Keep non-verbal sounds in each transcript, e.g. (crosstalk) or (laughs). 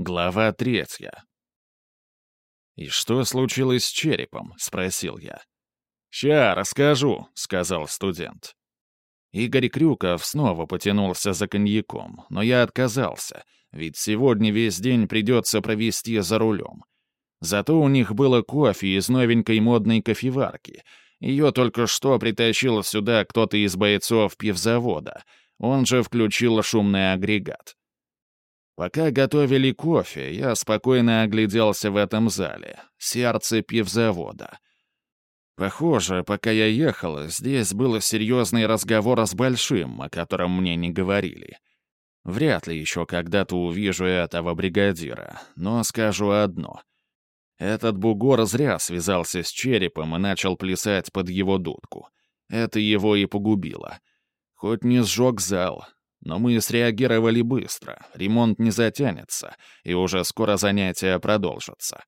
Глава третья. «И что случилось с черепом?» — спросил я. «Ща, расскажу», — сказал студент. Игорь Крюков снова потянулся за коньяком, но я отказался, ведь сегодня весь день придется провести за рулем. Зато у них было кофе из новенькой модной кофеварки. Ее только что притащил сюда кто-то из бойцов пивзавода. Он же включил шумный агрегат. Пока готовили кофе, я спокойно огляделся в этом зале. Сердце пивзавода. Похоже, пока я ехал, здесь был серьезный разговор с Большим, о котором мне не говорили. Вряд ли еще когда-то увижу этого бригадира, но скажу одно. Этот бугор зря связался с черепом и начал плясать под его дудку. Это его и погубило. Хоть не сжег зал, но мы среагировали быстро, ремонт не затянется, и уже скоро занятия продолжатся.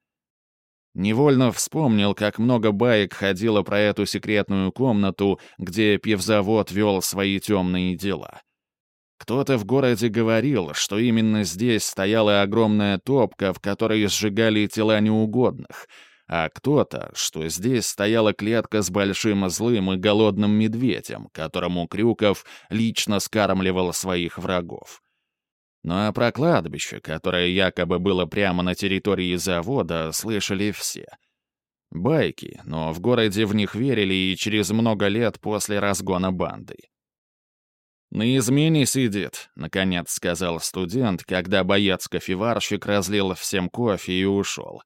Невольно вспомнил, как много баек ходило про эту секретную комнату, где пивзавод вел свои темные дела. Кто-то в городе говорил, что именно здесь стояла огромная топка, в которой сжигали тела неугодных — а кто-то, что здесь стояла клетка с большим злым и голодным медведем, которому Крюков лично скармливал своих врагов. Ну а про кладбище, которое якобы было прямо на территории завода, слышали все. Байки, но в городе в них верили и через много лет после разгона банды. «На измене сидит», — наконец сказал студент, когда боец-кофеварщик разлил всем кофе и ушел.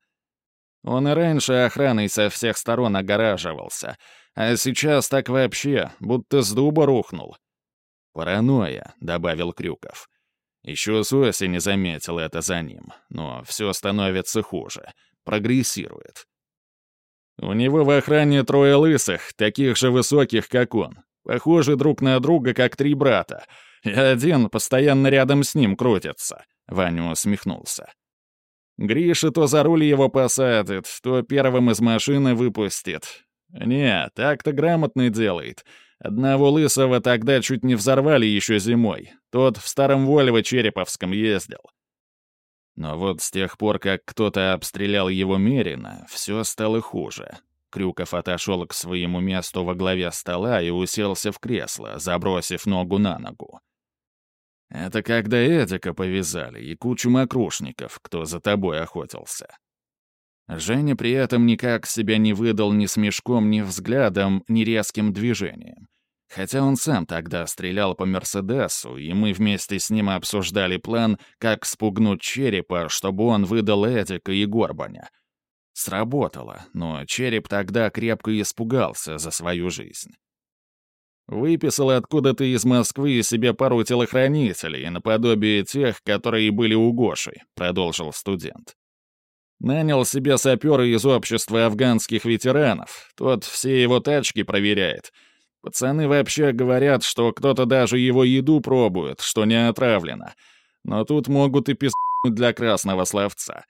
Он и раньше охраной со всех сторон огораживался, а сейчас так вообще, будто с дуба рухнул. «Паранойя», — добавил Крюков. Еще с осени заметил это за ним, но все становится хуже, прогрессирует. У него в охране трое лысых, таких же высоких, как он. Похожи друг на друга, как три брата. И один постоянно рядом с ним крутится. Ваня усмехнулся. Гриша то за руль его посадит, то первым из машины выпустит. Не, так-то грамотно делает. Одного лысого тогда чуть не взорвали еще зимой. Тот в старом Вольво Череповском ездил. Но вот с тех пор, как кто-то обстрелял его Мерина, все стало хуже. Крюков отошел к своему месту во главе стола и уселся в кресло, забросив ногу на ногу. Это когда Эдика повязали и кучу мокрушников, кто за тобой охотился. Женя при этом никак себя не выдал ни смешком, ни взглядом, ни резким движением. Хотя он сам тогда стрелял по Мерседесу, и мы вместе с ним обсуждали план, как спугнуть черепа, чтобы он выдал Эдика и Горбаня. Сработало, но череп тогда крепко испугался за свою жизнь. Выписал откуда-то из Москвы себе пару телохранителей, наподобие тех, которые были у Гоши», — продолжил студент. Нанял себе сапера из общества афганских ветеранов. Тот все его тачки проверяет. Пацаны вообще говорят, что кто-то даже его еду пробует, что не отравлено. Но тут могут и писнуть для красного словца.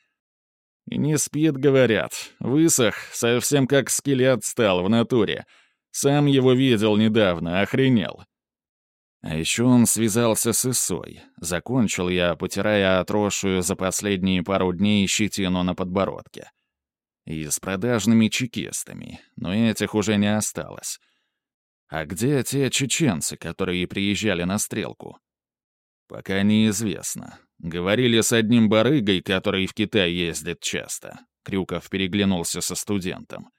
Не спит, говорят. Высох, совсем как скелет стал в натуре — сам его видел недавно, охренел. А еще он связался с Исой. Закончил я, потирая отросшую за последние пару дней щетину на подбородке. И с продажными чекистами, но этих уже не осталось. А где те чеченцы, которые приезжали на стрелку? Пока неизвестно. Говорили с одним барыгой, который в Китай ездит часто. Крюков переглянулся со студентом.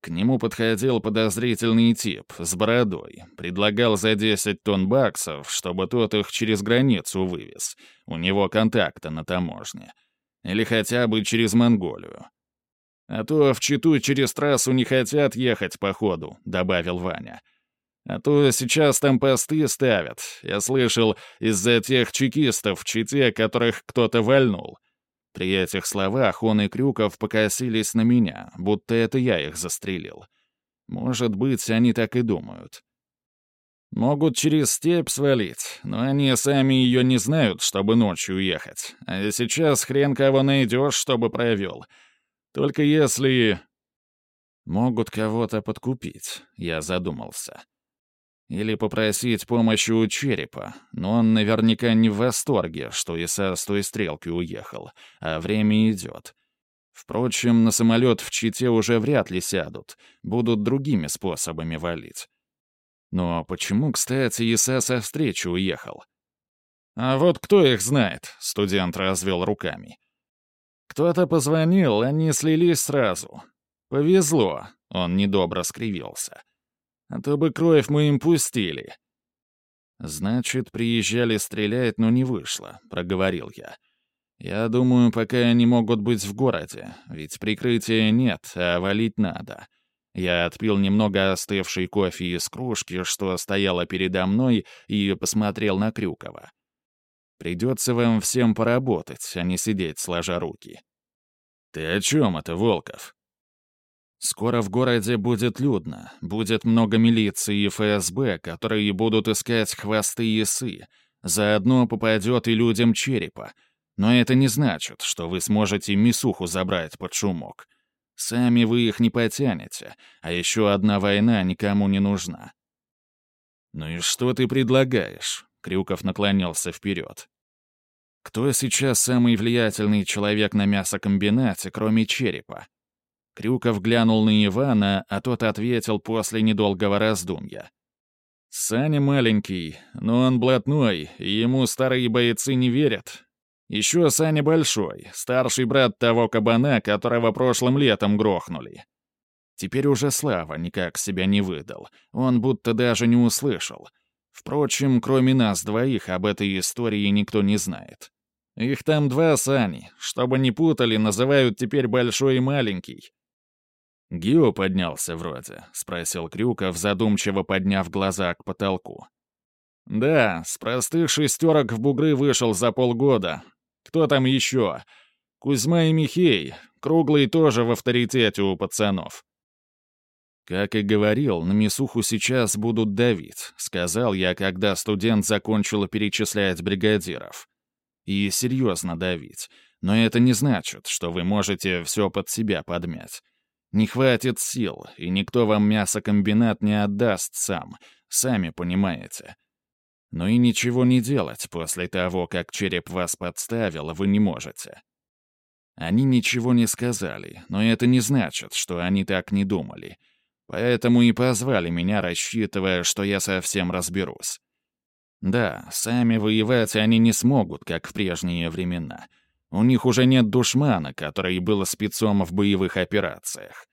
К нему подходил подозрительный тип с бородой, предлагал за 10 тонн баксов, чтобы тот их через границу вывез. У него контакты на таможне. Или хотя бы через Монголию. «А то в Читу через трассу не хотят ехать, походу», — добавил Ваня. «А то сейчас там посты ставят. Я слышал, из-за тех чекистов в Чите, которых кто-то вальнул. При этих словах он и Крюков покосились на меня, будто это я их застрелил. Может быть, они так и думают. Могут через степь свалить, но они сами ее не знают, чтобы ночью ехать. А сейчас хрен кого найдешь, чтобы провел. Только если... Могут кого-то подкупить, я задумался. Или попросить помощи у черепа, но он наверняка не в восторге, что Иса с той стрелки уехал, а время идет. Впрочем, на самолет в Чите уже вряд ли сядут, будут другими способами валить. Но почему, кстати, Иса со встречи уехал? А вот кто их знает, студент развел руками. Кто-то позвонил, они слились сразу. Повезло, он недобро скривился. А то бы кровь мы им пустили. Значит, приезжали стрелять, но не вышло, проговорил я. Я думаю, пока они могут быть в городе, ведь прикрытия нет, а валить надо. Я отпил немного остывшей кофе из кружки, что стояла передо мной, и посмотрел на Крюкова. Придется вам всем поработать, а не сидеть сложа руки. Ты о чем это, Волков? Скоро в городе будет людно, будет много милиции и ФСБ, которые будут искать хвосты ясы. Заодно попадет и людям черепа — но это не значит, что вы сможете мисуху забрать под шумок. Сами вы их не потянете, а еще одна война никому не нужна. «Ну и что ты предлагаешь?» — Крюков наклонился вперед. «Кто сейчас самый влиятельный человек на мясокомбинате, кроме черепа?» Крюков глянул на Ивана, а тот ответил после недолгого раздумья. «Саня маленький, но он блатной, и ему старые бойцы не верят, еще Саня Большой, старший брат того кабана, которого прошлым летом грохнули. Теперь уже Слава никак себя не выдал, он будто даже не услышал. Впрочем, кроме нас двоих об этой истории никто не знает. Их там два Сани, чтобы не путали, называют теперь Большой и Маленький. «Гио поднялся вроде?» — спросил Крюков, задумчиво подняв глаза к потолку. «Да, с простых шестерок в бугры вышел за полгода, кто там еще? Кузьма и Михей. Круглый тоже в авторитете у пацанов. «Как и говорил, на Мисуху сейчас будут давить», — сказал я, когда студент закончил перечислять бригадиров. «И серьезно давить. Но это не значит, что вы можете все под себя подмять. Не хватит сил, и никто вам мясокомбинат не отдаст сам, сами понимаете но и ничего не делать после того, как череп вас подставил, вы не можете. Они ничего не сказали, но это не значит, что они так не думали. Поэтому и позвали меня, рассчитывая, что я совсем разберусь. Да, сами воевать они не смогут, как в прежние времена. У них уже нет душмана, который был спецом в боевых операциях.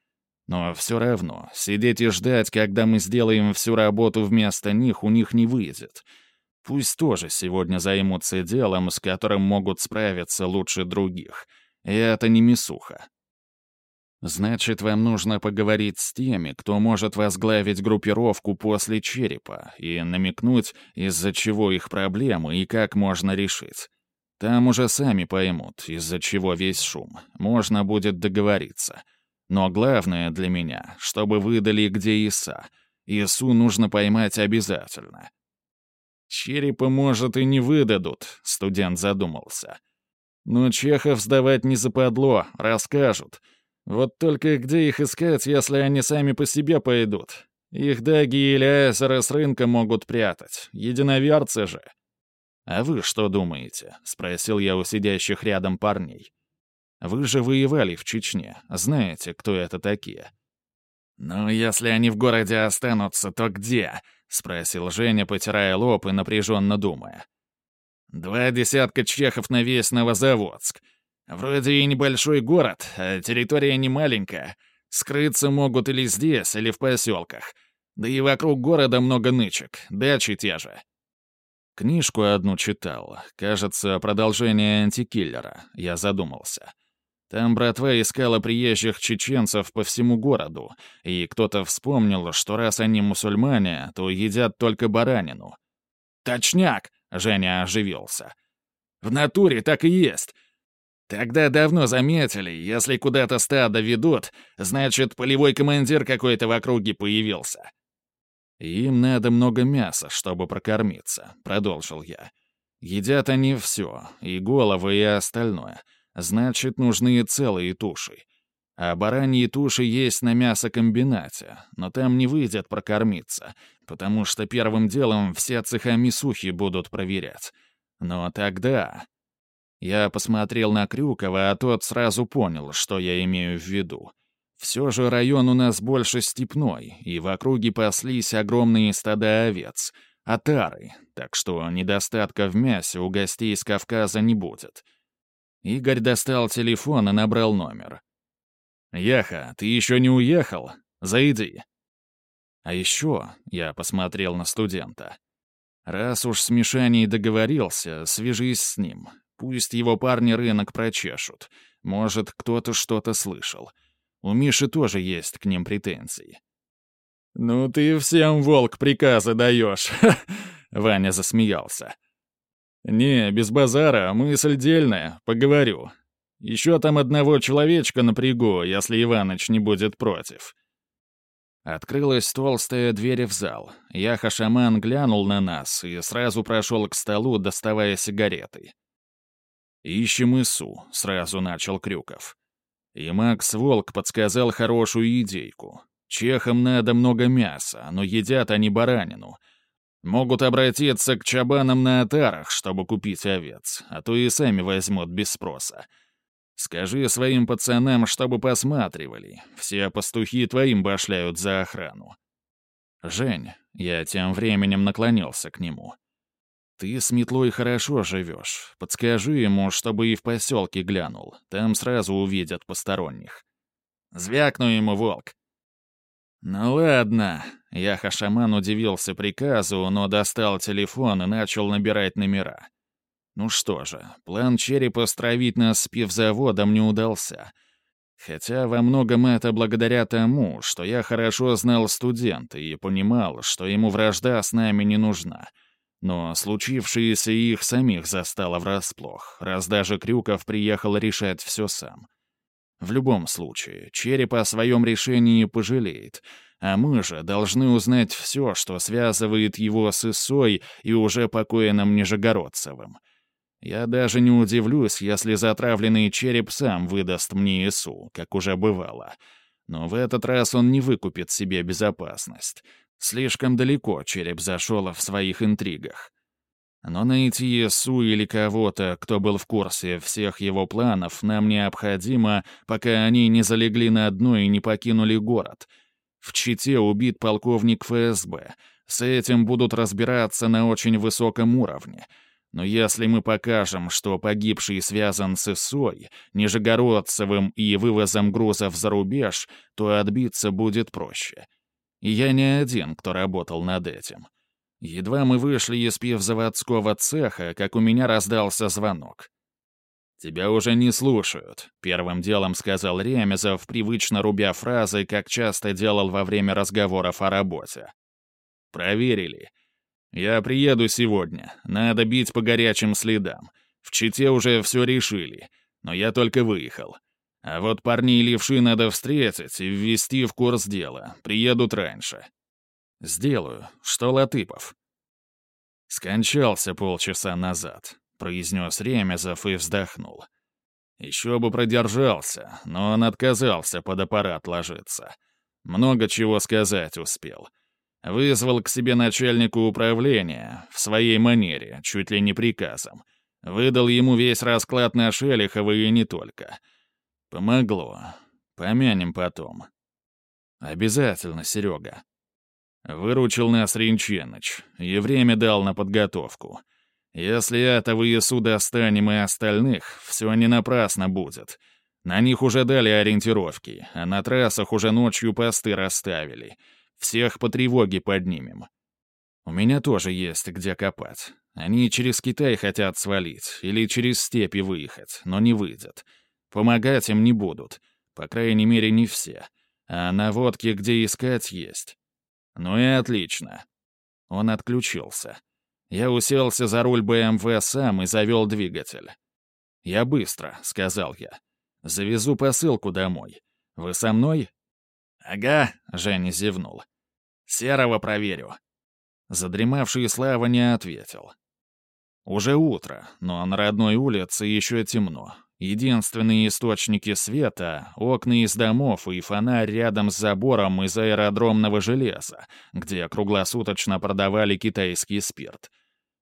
Но все равно, сидеть и ждать, когда мы сделаем всю работу вместо них, у них не выйдет — Пусть тоже сегодня займутся делом, с которым могут справиться лучше других. И это не мисуха. Значит, вам нужно поговорить с теми, кто может возглавить группировку после черепа и намекнуть, из-за чего их проблемы и как можно решить. Там уже сами поймут, из-за чего весь шум. Можно будет договориться. Но главное для меня, чтобы выдали, где Иса. Ису нужно поймать обязательно. «Черепа, может, и не выдадут», — студент задумался. «Но Чехов сдавать не западло, расскажут. Вот только где их искать, если они сами по себе пойдут? Их даги или айсеры с рынка могут прятать, единоверцы же». «А вы что думаете?» — спросил я у сидящих рядом парней. «Вы же воевали в Чечне, знаете, кто это такие?» «Ну, если они в городе останутся, то где?» — спросил Женя, потирая лоб и напряженно думая. «Два десятка чехов на весь Новозаводск. Вроде и небольшой город, а территория не маленькая. Скрыться могут или здесь, или в поселках. Да и вокруг города много нычек, дачи те же». Книжку одну читал, кажется, продолжение антикиллера, я задумался. Там братва искала приезжих чеченцев по всему городу, и кто-то вспомнил, что раз они мусульмане, то едят только баранину. «Точняк!» — Женя оживился. «В натуре так и есть. Тогда давно заметили, если куда-то стадо ведут, значит, полевой командир какой-то в округе появился». «Им надо много мяса, чтобы прокормиться», — продолжил я. «Едят они все, и головы, и остальное». Значит, нужны целые туши. А бараньи туши есть на мясокомбинате, но там не выйдет прокормиться, потому что первым делом все цеха мисухи будут проверять. Но тогда... Я посмотрел на Крюкова, а тот сразу понял, что я имею в виду. Все же район у нас больше степной, и в округе паслись огромные стада овец, отары, так что недостатка в мясе у гостей из Кавказа не будет. Игорь достал телефон и набрал номер. «Яха, ты еще не уехал? Зайди». А еще я посмотрел на студента. Раз уж с Мишаней договорился, свяжись с ним. Пусть его парни рынок прочешут. Может, кто-то что-то слышал. У Миши тоже есть к ним претензии. «Ну ты всем, волк, приказы даешь!» (laughs) Ваня засмеялся. «Не, без базара, мысль дельная, поговорю. Еще там одного человечка напрягу, если Иваныч не будет против». Открылась толстая дверь в зал. Яха-шаман глянул на нас и сразу прошел к столу, доставая сигареты. «Ищем Ису», — сразу начал Крюков. И Макс Волк подсказал хорошую идейку. Чехам надо много мяса, но едят они баранину. Могут обратиться к чабанам на отарах, чтобы купить овец, а то и сами возьмут без спроса. Скажи своим пацанам, чтобы посматривали. Все пастухи твоим башляют за охрану. Жень, я тем временем наклонился к нему. Ты с метлой хорошо живешь. Подскажи ему, чтобы и в поселке глянул. Там сразу увидят посторонних. Звякну ему, волк. Ну ладно. Яха-шаман удивился приказу, но достал телефон и начал набирать номера. Ну что же, план черепа стравить нас с пивзаводом не удался. Хотя во многом это благодаря тому, что я хорошо знал студента и понимал, что ему вражда с нами не нужна. Но случившееся их самих застало врасплох, раз даже Крюков приехал решать все сам. В любом случае, череп о своем решении пожалеет, а мы же должны узнать все, что связывает его с Исой и уже покойным Нижегородцевым — я даже не удивлюсь, если затравленный череп сам выдаст мне ИСУ, как уже бывало. Но в этот раз он не выкупит себе безопасность. Слишком далеко череп зашел в своих интригах. Но найти ИСУ или кого-то, кто был в курсе всех его планов, нам необходимо, пока они не залегли на дно и не покинули город. В Чите убит полковник ФСБ. С этим будут разбираться на очень высоком уровне — но если мы покажем, что погибший связан с ИСОй, Нижегородцевым и вывозом грузов за рубеж, то отбиться будет проще. И я не один, кто работал над этим. Едва мы вышли из пивзаводского цеха, как у меня раздался звонок. «Тебя уже не слушают», — первым делом сказал Ремезов, привычно рубя фразы, как часто делал во время разговоров о работе. «Проверили. «Я приеду сегодня. Надо бить по горячим следам. В Чите уже все решили, но я только выехал. А вот парней левши надо встретить и ввести в курс дела. Приедут раньше». «Сделаю. Что Латыпов?» «Скончался полчаса назад», — произнес Ремезов и вздохнул. «Еще бы продержался, но он отказался под аппарат ложиться. Много чего сказать успел». Вызвал к себе начальнику управления, в своей манере, чуть ли не приказом. Выдал ему весь расклад на Шелихова и не только. Помогло. Помянем потом. Обязательно, Серега. Выручил нас Ринченыч, и время дал на подготовку. Если этого ИСУ достанем и остальных, все не напрасно будет. На них уже дали ориентировки, а на трассах уже ночью посты расставили — всех по тревоге поднимем. У меня тоже есть где копать. Они через Китай хотят свалить или через степи выехать, но не выйдет. Помогать им не будут. По крайней мере, не все. А наводки, где искать, есть. Ну и отлично. Он отключился. Я уселся за руль БМВ сам и завел двигатель. «Я быстро», — сказал я. «Завезу посылку домой. Вы со мной?» «Ага», — Женя зевнул. «Серого проверю». Задремавший Слава не ответил. Уже утро, но на родной улице еще темно, Единственные источники света — окна из домов и фонарь рядом с забором из аэродромного железа, где круглосуточно продавали китайский спирт.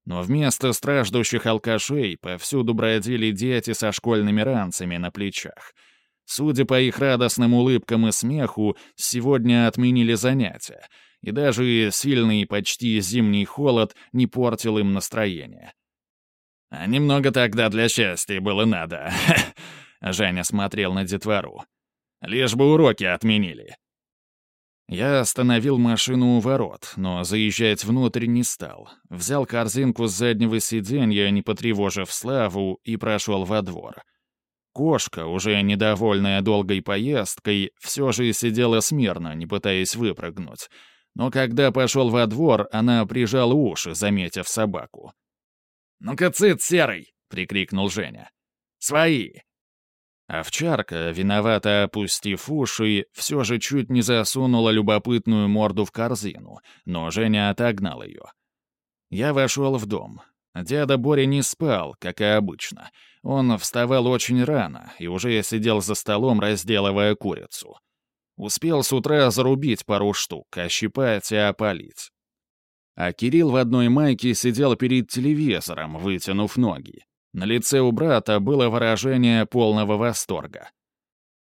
Но вместо страждущих алкашей повсюду бродили дети со школьными ранцами на плечах. Судя по их радостным улыбкам и смеху, сегодня отменили занятия, и даже сильный почти зимний холод не портил им настроение. А немного тогда для счастья было надо. (laughs) Женя смотрел на детвору. Лишь бы уроки отменили. Я остановил машину у ворот, но заезжать внутрь не стал. Взял корзинку с заднего сиденья, не потревожив Славу, и прошел во двор. Кошка, уже недовольная долгой поездкой, все же сидела смирно, не пытаясь выпрыгнуть. Но когда пошел во двор, она прижала уши, заметив собаку. «Ну-ка, цит, серый!» — прикрикнул Женя. «Свои!» Овчарка, виновато опустив уши, все же чуть не засунула любопытную морду в корзину, но Женя отогнал ее. Я вошел в дом. Дядя Боря не спал, как и обычно. Он вставал очень рано и уже сидел за столом, разделывая курицу. Успел с утра зарубить пару штук, ощипать и опалить. А Кирилл в одной майке сидел перед телевизором, вытянув ноги. На лице у брата было выражение полного восторга.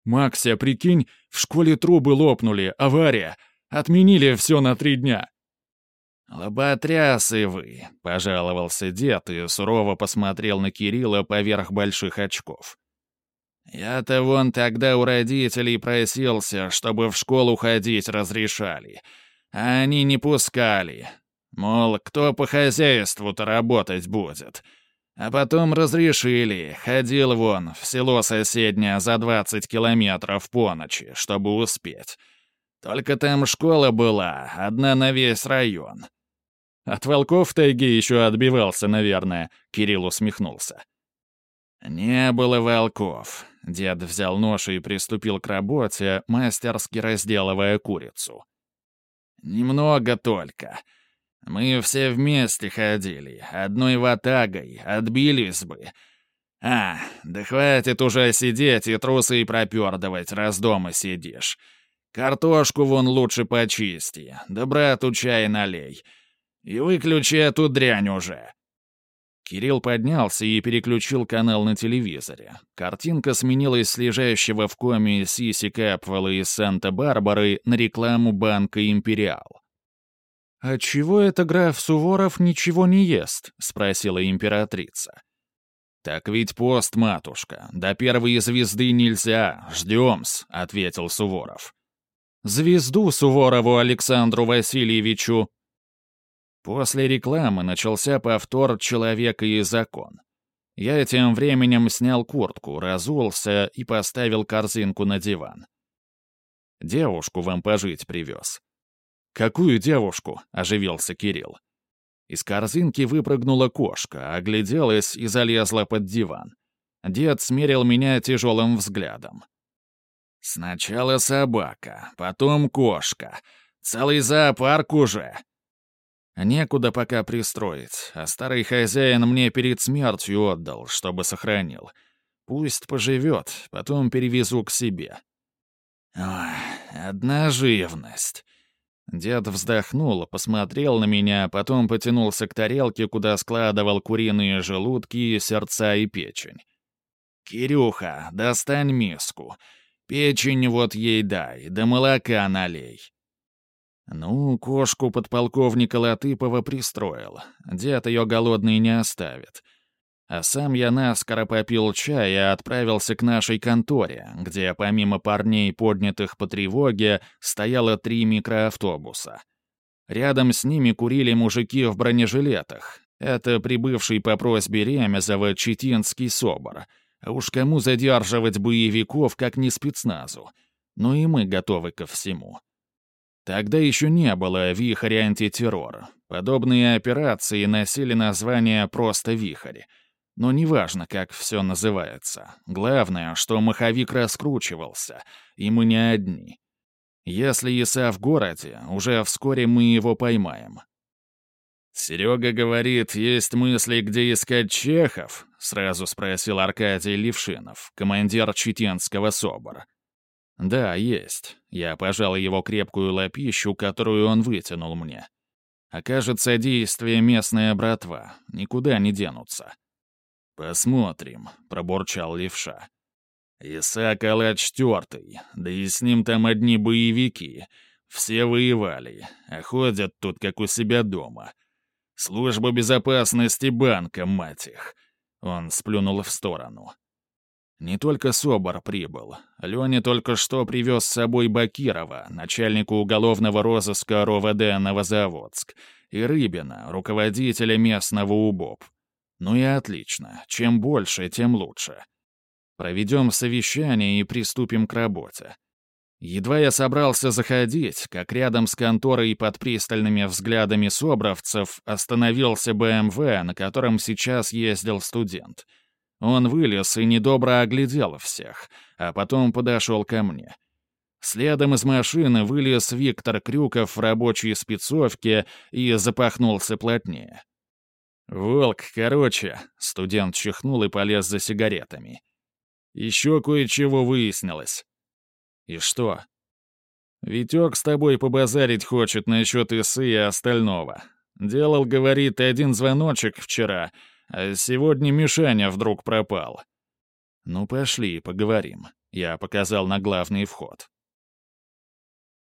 «Макся, прикинь, в школе трубы лопнули, авария. Отменили все на три дня». «Лоботрясы вы», — пожаловался дед и сурово посмотрел на Кирилла поверх больших очков. «Я-то вон тогда у родителей просился, чтобы в школу ходить разрешали, а они не пускали. Мол, кто по хозяйству-то работать будет? А потом разрешили, ходил вон в село соседнее за 20 километров по ночи, чтобы успеть. Только там школа была, одна на весь район. От волков в еще отбивался, наверное, Кирилл усмехнулся. Не было волков. Дед взял нож и приступил к работе, мастерски разделывая курицу. Немного только — мы все вместе ходили, одной ватагой, отбились бы. А, да хватит уже сидеть и трусы пропердывать, раз дома сидишь. Картошку вон лучше почисти, да брату чай налей. И выключи эту дрянь уже. Кирилл поднялся и переключил канал на телевизоре. Картинка сменилась с лежащего в коме Сиси Кэпвелла из Санта-Барбары на рекламу банка «Империал». «А чего это граф Суворов ничего не ест?» — спросила императрица. «Так ведь пост, матушка. До первой звезды нельзя. Ждем-с», — ответил Суворов. «Звезду Суворову Александру Васильевичу». После рекламы начался повтор «Человека и закон». Я тем временем снял куртку, разулся и поставил корзинку на диван. Девушку вам пожить привез. «Какую девушку?» — оживился Кирилл. Из корзинки выпрыгнула кошка, огляделась и залезла под диван. Дед смерил меня тяжелым взглядом. «Сначала собака, потом кошка. Целый зоопарк уже!» Некуда пока пристроить, а старый хозяин мне перед смертью отдал, чтобы сохранил. Пусть поживет, потом перевезу к себе. Ой, одна живность. Дед вздохнул, посмотрел на меня, потом потянулся к тарелке, куда складывал куриные желудки, сердца и печень. «Кирюха, достань миску. Печень вот ей дай, да молока налей». Ну, кошку подполковника Латыпова пристроил. Дед ее голодный не оставит. А сам я наскоро попил чай и отправился к нашей конторе, где помимо парней, поднятых по тревоге, стояло три микроавтобуса. Рядом с ними курили мужики в бронежилетах. Это прибывший по просьбе Ремезова Читинский СОБР. А уж кому задерживать боевиков, как не спецназу. Но и мы готовы ко всему. Тогда еще не было «Вихрь антитеррор». Подобные операции носили название просто «Вихрь». Но неважно, как все называется. Главное, что маховик раскручивался, и мы не одни. Если Иса в городе, уже вскоре мы его поймаем. «Серега говорит, есть мысли, где искать чехов?» — сразу спросил Аркадий Левшинов, командир Читенского СОБР. «Да, есть». Я пожал его крепкую лапищу, которую он вытянул мне. Окажется действие местная братва, никуда не денутся. «Посмотрим», — пробурчал левша. «Исаак Алла четвертый, да и с ним там одни боевики. Все воевали, а ходят тут как у себя дома. Служба безопасности банка, мать их!» Он сплюнул в сторону. Не только Собор прибыл. Леня только что привез с собой Бакирова, начальника уголовного розыска РОВД Новозаводск, и Рыбина, руководителя местного УБОП. Ну и отлично. Чем больше, тем лучше. Проведем совещание и приступим к работе. Едва я собрался заходить, как рядом с конторой под пристальными взглядами собравцев остановился БМВ, на котором сейчас ездил студент — он вылез и недобро оглядел всех, а потом подошел ко мне. Следом из машины вылез Виктор Крюков в рабочей спецовке и запахнулся плотнее. «Волк, короче», — студент чихнул и полез за сигаретами. «Еще кое-чего выяснилось». «И что?» «Витек с тобой побазарить хочет насчет ИСы и остального. Делал, говорит, один звоночек вчера, а сегодня Мишаня вдруг пропал. Ну, пошли, поговорим. Я показал на главный вход.